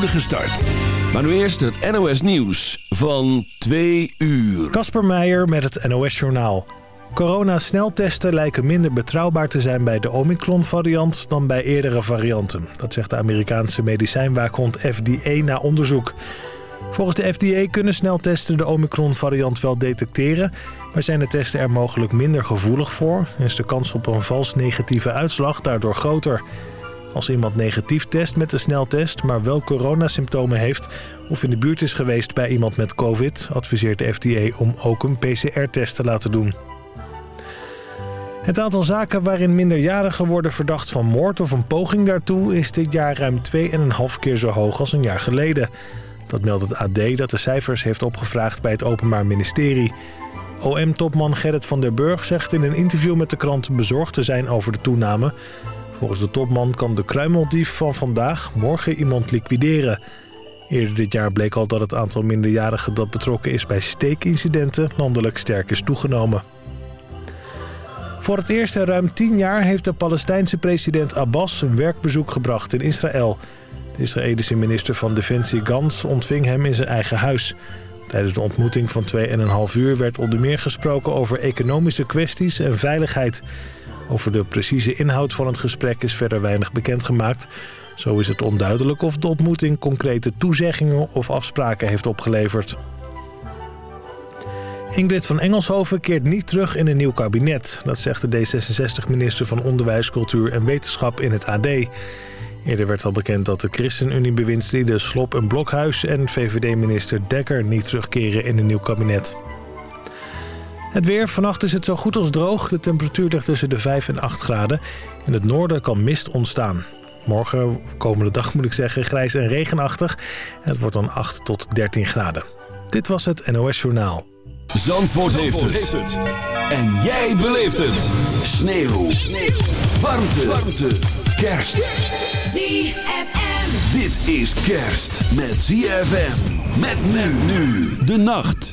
start. Maar nu eerst het NOS Nieuws van 2 uur. Kasper Meijer met het NOS Journaal. Corona-sneltesten lijken minder betrouwbaar te zijn bij de Omicron-variant dan bij eerdere varianten. Dat zegt de Amerikaanse medicijnwaakhond FDA na onderzoek. Volgens de FDA kunnen sneltesten de Omicron-variant wel detecteren... maar zijn de testen er mogelijk minder gevoelig voor... en is de kans op een vals negatieve uitslag daardoor groter. Als iemand negatief test met de sneltest, maar wel coronasymptomen heeft... of in de buurt is geweest bij iemand met covid... adviseert de FDA om ook een PCR-test te laten doen. Het aantal zaken waarin minderjarigen worden verdacht van moord of een poging daartoe... is dit jaar ruim 2,5 keer zo hoog als een jaar geleden. Dat meldt het AD dat de cijfers heeft opgevraagd bij het Openbaar Ministerie. OM-topman Gerrit van der Burg zegt in een interview met de krant bezorgd te zijn over de toename. Volgens de topman kan de kruimeldief van vandaag morgen iemand liquideren. Eerder dit jaar bleek al dat het aantal minderjarigen dat betrokken is bij steekincidenten landelijk sterk is toegenomen. Voor het eerst in ruim tien jaar heeft de Palestijnse president Abbas een werkbezoek gebracht in Israël. De Israëlische minister van Defensie Gans ontving hem in zijn eigen huis. Tijdens de ontmoeting van 2,5 uur werd onder meer gesproken over economische kwesties en veiligheid. Over de precieze inhoud van het gesprek is verder weinig bekendgemaakt. Zo is het onduidelijk of de ontmoeting concrete toezeggingen of afspraken heeft opgeleverd. Ingrid van Engelshoven keert niet terug in een nieuw kabinet. Dat zegt de D66-minister van Onderwijs, Cultuur en Wetenschap in het AD. Eerder werd al bekend dat de ChristenUnie-bewindslieden Slop en Blokhuis... en VVD-minister Dekker niet terugkeren in een nieuw kabinet. Het weer. Vannacht is het zo goed als droog. De temperatuur ligt tussen de 5 en 8 graden. In het noorden kan mist ontstaan. Morgen, komende dag moet ik zeggen, grijs en regenachtig. Het wordt dan 8 tot 13 graden. Dit was het NOS Journaal. Zandvoort, heeft, het. En jij beleeft het. Sneeuw. Sneeuw. Warmte. Warmte. Kerst. ZFM. Dit is kerst met ZFM. Met men nu de nacht.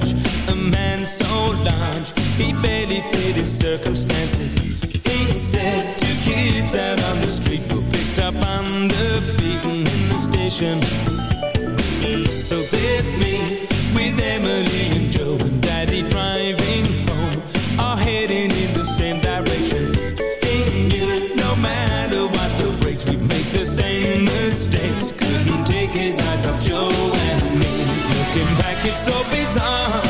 judge a man so large He barely fit his circumstances. He said to kids out on the street Were picked up on the beaten in the station. So there's me with Emily and Joe And Daddy driving home Are heading in the same it's so bizarre.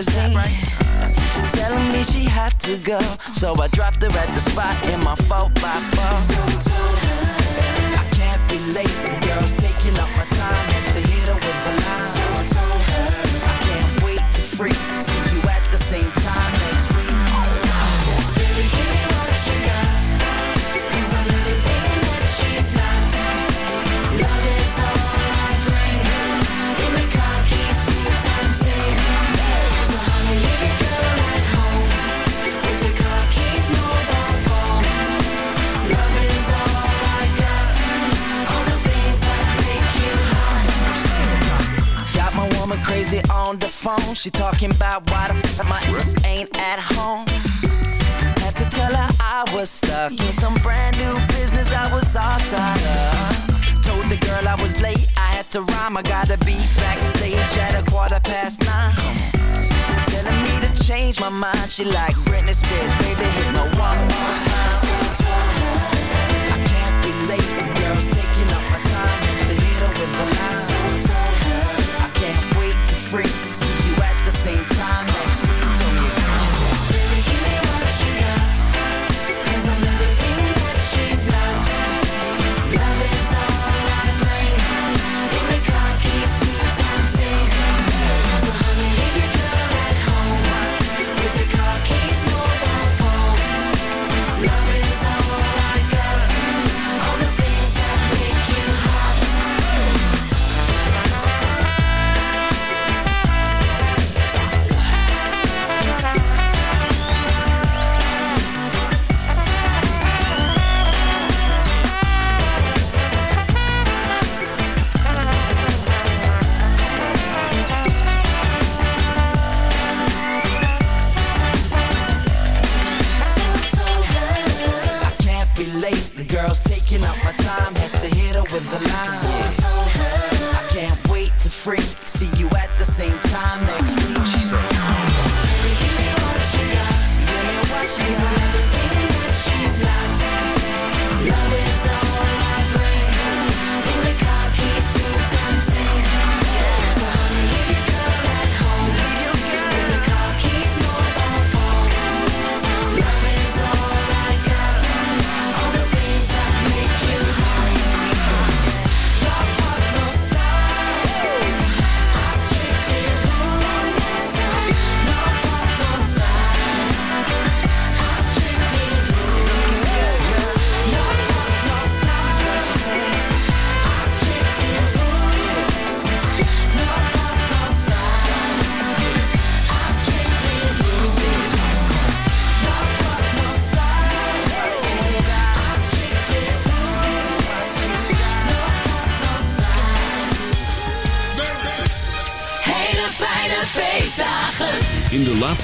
magazine. Right? Telling me she had to go, so I dropped her at the spot she like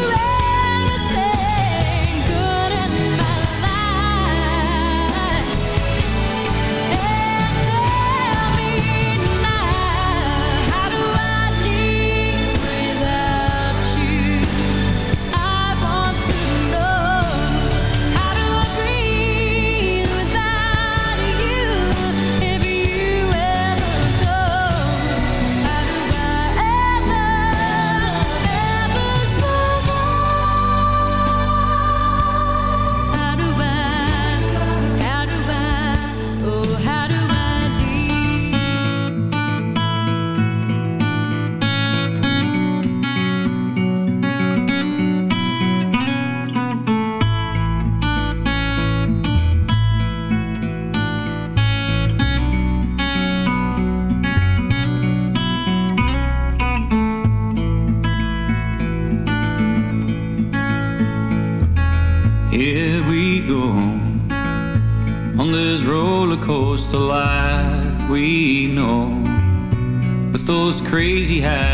too he had.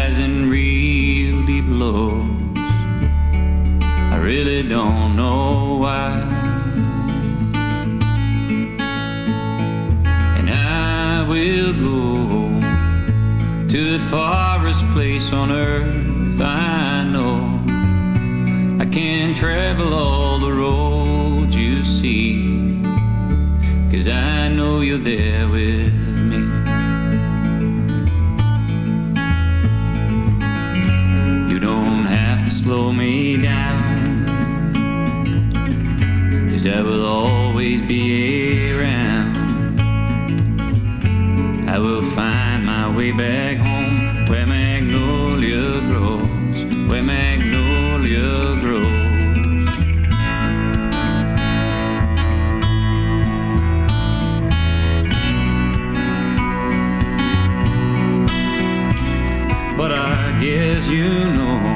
I will find my way back home where magnolia grows, where magnolia grows. But I guess you know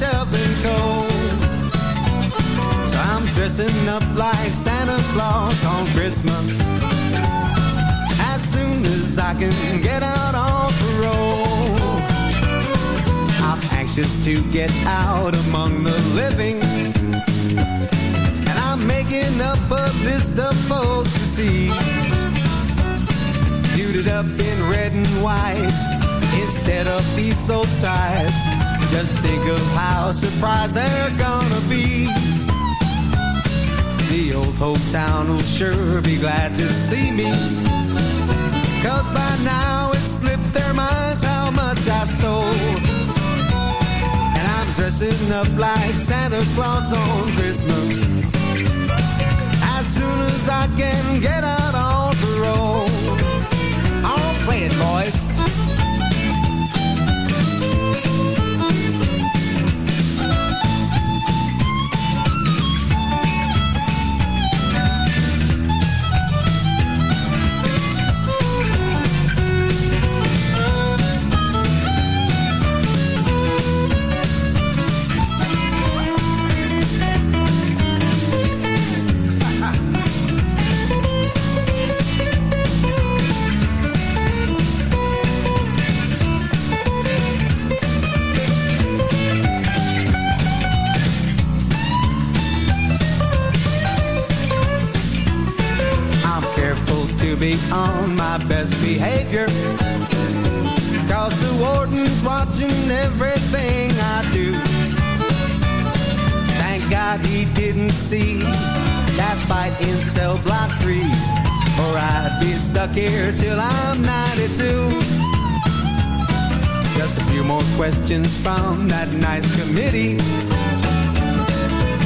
yourself and go. So I'm dressing up like Santa Claus on Christmas. As soon as I can get out on parole, I'm anxious to get out among the living. And I'm making up a list of folks to see. Suited up in red and white instead of these old ties just think of how surprised they're gonna be. The old hometown will sure be glad to see me. Cause by now it slipped their minds how much I stole. And I'm dressing up like Santa Claus on Christmas. As soon as I can get out on parole. On play it, boys. Stuck here till I'm 92. Just a few more questions from that nice committee.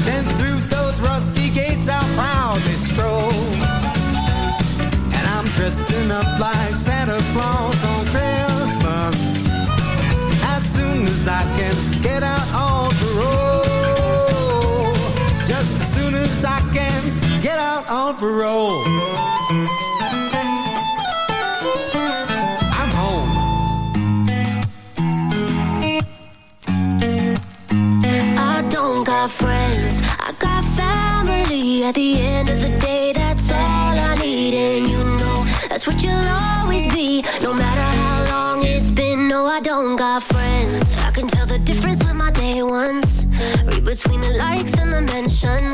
Then through those rusty gates I'll proudly stroll. And I'm dressing up like Santa Claus on Christmas. As soon as I can get out on parole. Just as soon as I can get out on parole. At the end of the day, that's all I need, and you know that's what you'll always be. No matter how long it's been, no, I don't got friends. I can tell the difference with my day ones. Read between the likes and the mentions.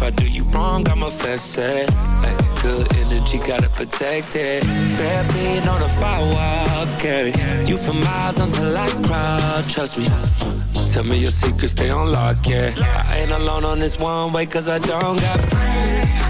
If I do you wrong, I'ma fess it. Like good energy, gotta protect it. Bare feet on the firewall, carry you for miles until I cry. Trust me. Tell me your secrets, stay on lock, yeah. I ain't alone on this one way, cause I don't got friends.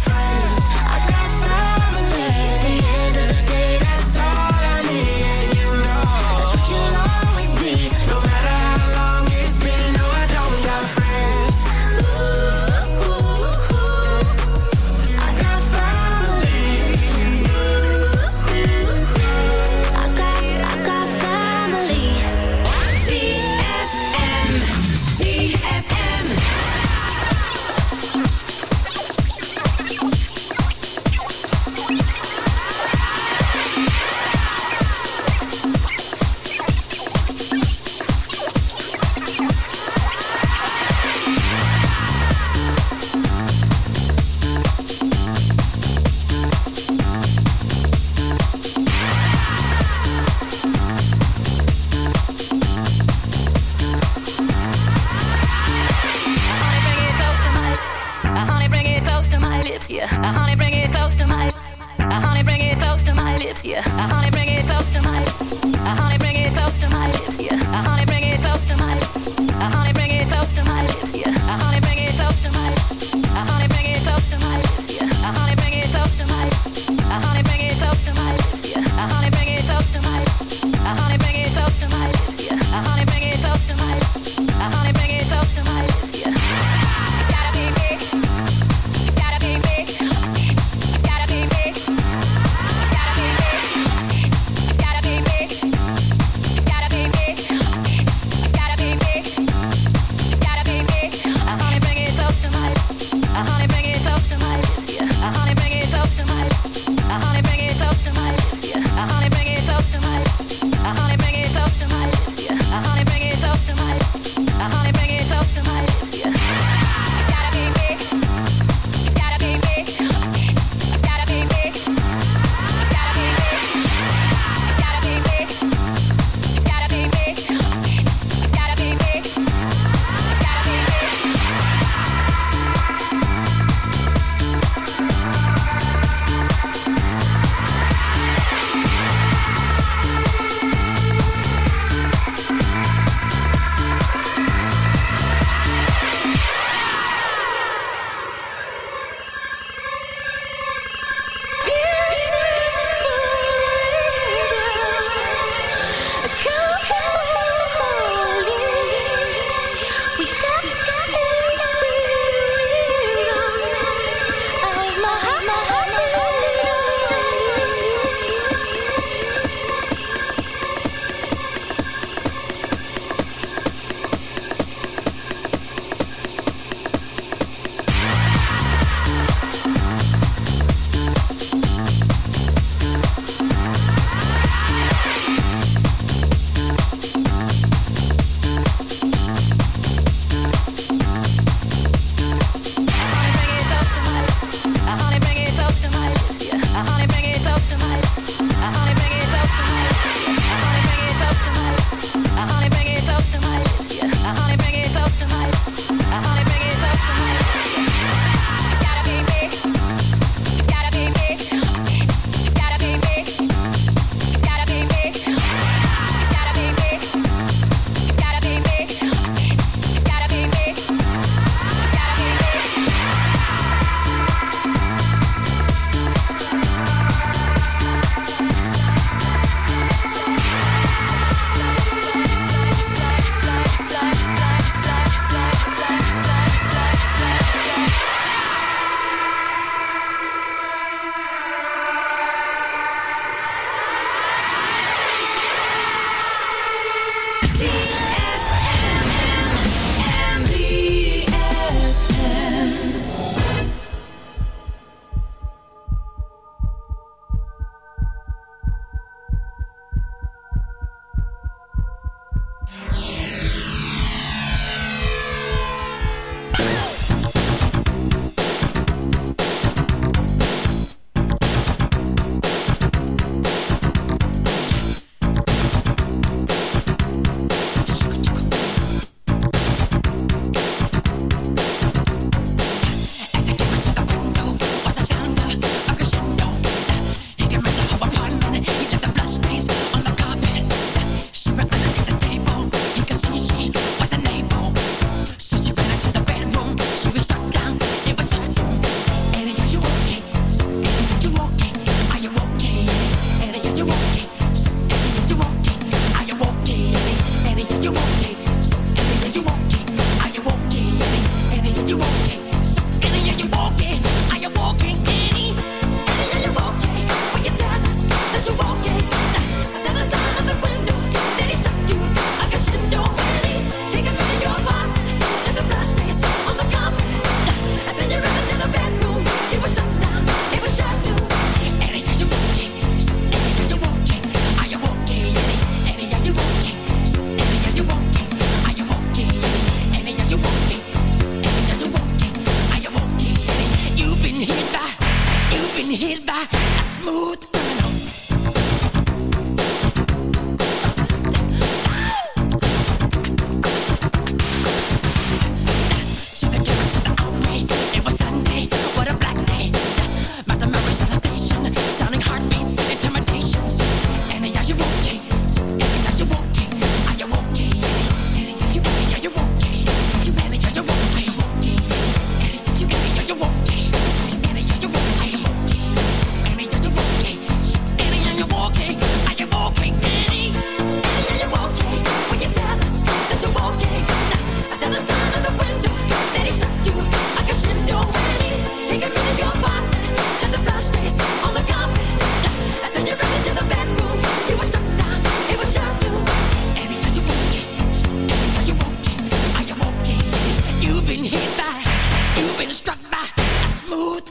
the You've been struck by a smooth